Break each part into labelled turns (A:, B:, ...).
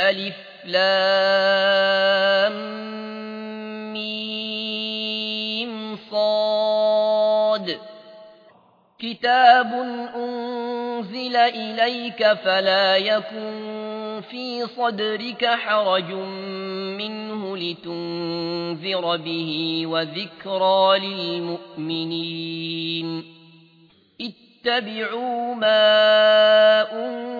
A: ألف لام ميم صاد. كتاب أنزل إليك فلا يكن في صدرك حرج منه لتنذر به وذكرى للمؤمنين. اتبعوا ما أنزل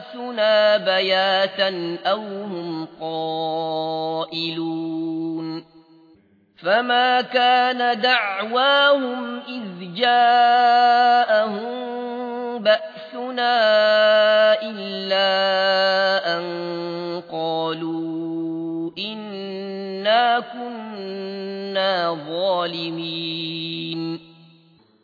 A: بأسنا بياتا أو هم قائلون فما كان دعواهم إذ جاءهم بأسنا إلا أن قالوا إنا كنا ظالمين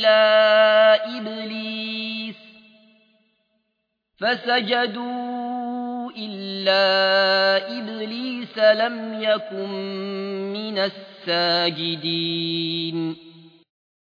A: إلا إبليس فسجدوا إلا إبليس لم يكن من الساجدين